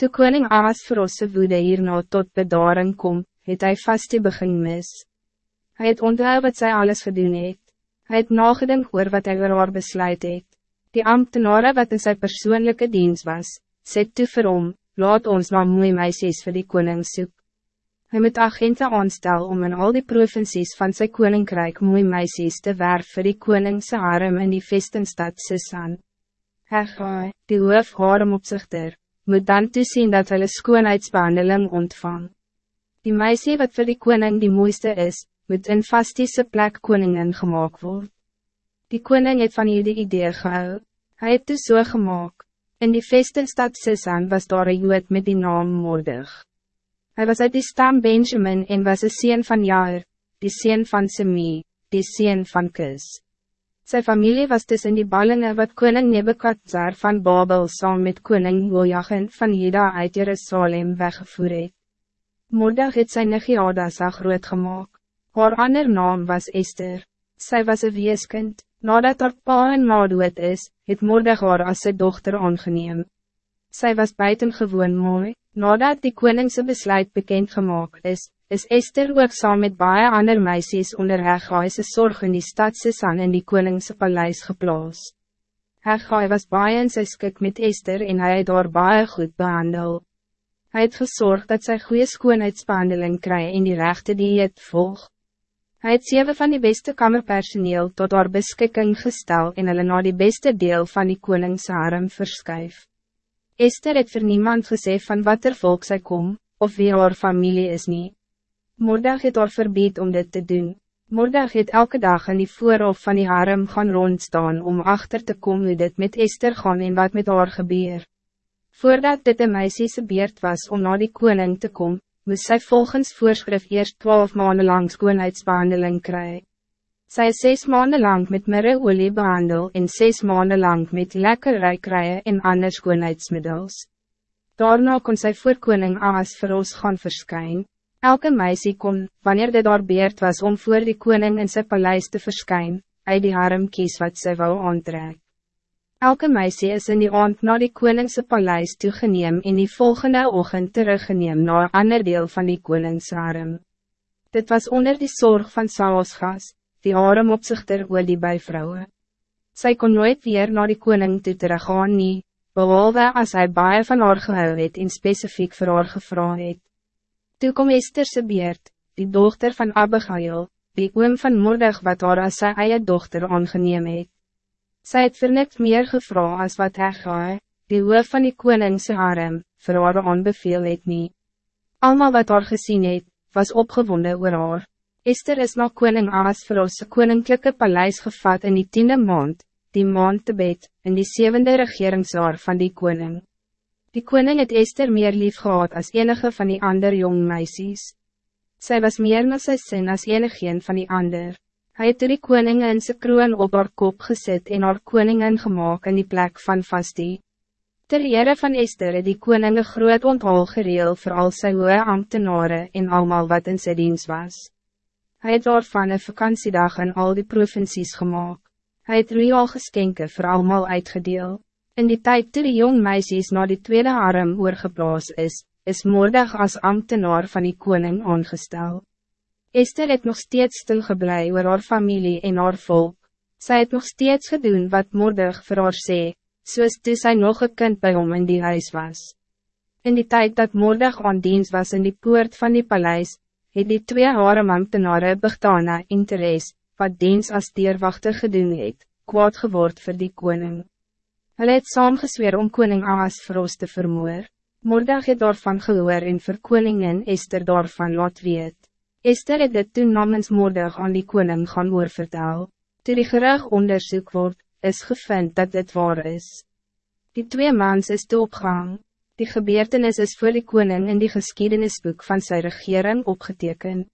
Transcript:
Toe koning Aas vir ons woede hierna tot bedaring kom, het hy vast die begin mis. Hij het onthou wat zij alles gedoen het. Hy het nagedink oor wat hy oor haar besluit het. Die ambtenare wat in sy persoonlijke dienst was, sê toe vir hom, laat ons maar mooi meisjes vir die koning soek. Hy moet agenten aanstel om in al die provincies van sy koninkrijk mooi meisjes te werf vir die koningse harem in die vestingstad Sisan. Heggaai, die hoof harem opzichter, moet dan toesien dat hulle skoonheidsbehandeling ontvang. Die meisje wat voor die koning die mooiste is, moet in vastiese plek koningin gemaakt worden. Die koning het van hierdie idee gehou, hy het toe so gemaakt. In die vestingstad Sisan was daar een jood met die naam Mordig. Hij was uit die stam Benjamin en was een sien van Jaar, die sien van Semi, die sien van Kis. Zijn familie was tussen die ballingen wat koning Nebekadzar van Babel saam met koning Jojagin van Juda uit Jerusalem weggevoer het. Mordag het sy Negiadasa groot gemaakt. Haar ander naam was Esther. Zij was een weeskind. Nadat haar pa en ma dood is, het Mordag haar as sy dochter aangeneem. Zij was buitengewoon mooi. Nadat die koningse besluit bekend gemaakt is, is Esther ook saam met baie ander meisjes onder Heggaise zorg in die stad Sisan in die koningse paleis geplaas. Heggaai was baie in sy skik met Esther en hij het haar baie goed behandel. Hij het gezorgd dat zij goede schoonheidsbehandeling krijgt in die rechte die het volg. Hij het zeven van die beste kamerpersoneel tot haar beschikking gestel en hulle na die beste deel van die koningse harem verskuif. Esther het vir niemand gesê van wat er volk sy kom, of wie haar familie is niet. Mordag het haar verbied om dit te doen. Mordag het elke dag in die voorhof van die harem gaan rondstaan om achter te komen hoe dit met Esther gaan en wat met haar gebeur. Voordat dit een meisiese beerd was om naar die koning te komen, moest zij volgens voorschrift eerst twaalf maanden lang schoonheidsbehandeling krijgen. Zij is zes maanden lang met olie behandel en zes maanden lang met lekkerrij krijgen en andere schoonheidsmiddels. Daarna kon zij voor koning Aas vir ons gaan verschijnen. Elke meisje kon, wanneer dit daar beerd was om voor die koning in zijn paleis te verschijnen, uit die harem kies wat zij wou aantrek. Elke meisje is in die aand na die koningse paleis toegeneem en die volgende ochtend teruggeneem na een ander deel van die koningsharem. Dit was onder die zorg van Saul's gas, die harem opzichter oor die bijvrouwen. Zij kon nooit weer naar die koning toe teruggaan nie, behalwe as hy baie van haar gehou het en specifiek vir haar gevra het. Toe kom Esther se beerd, die dochter van Abigail, die oom van Mordig wat haar as sy eie dochter aangeneem het. Sy het vir niks meer gevra as wat hy gaai, die hoof van die koningse harem, vir haar aanbeveel het nie. Almal wat haar gezien het, was opgewonden oor haar. Esther is na koning Aas vir ons koninklijke paleis gevat in die tiende maand, die maand te bed, in die zevende regeringsjaar van die koning. Die koning het Esther meer lief gehad als enige van die ander jong meisjes. Zij was meer na sy sin as enigeen van die ander. Hij het die koning in sy kroon op haar kop gezet en haar koningin gemaakt in die plek van Vastie. Ter ere van Esther het die koning een groot onthaal gereel voor al sy hoge ambtenaren en allemaal wat in sy dienst was. Hij het daarvan een vakantiedag in al die provincies gemaakt. Hij het royal geskenke voor allemaal uitgedeeld. In die tijd toe die jong meisjes na die tweede harem oorgeplaas is, is moordig als ambtenaar van die koning aangestel. Esther het nog steeds stilgeblij oor haar familie en haar volk. Zij het nog steeds gedoen wat moordig vir haar sê, soos toe sy nog een kind bij hom in die huis was. In die tijd dat moordig aan dienst was in die poort van die paleis, het die twee harem ambtenare Bigtana en Teres, wat dienst als dierwachte gedoen het, kwaad geword vir die koning. Hulle het saamgesweer om koning Aas vir ons te vermoor. Mordag het daarvan gehoor en vir koningin Esther daarvan laat weet. Esther het dit toen namens Mordag aan die koning gaan oorvertel. Toe die gerug onderzoek wordt, is gevind dat dit waar is. Die twee maans is toe opgehang. Die gebeurtenis is voor die koning in die geschiedenisboek van zijn regering opgetekend.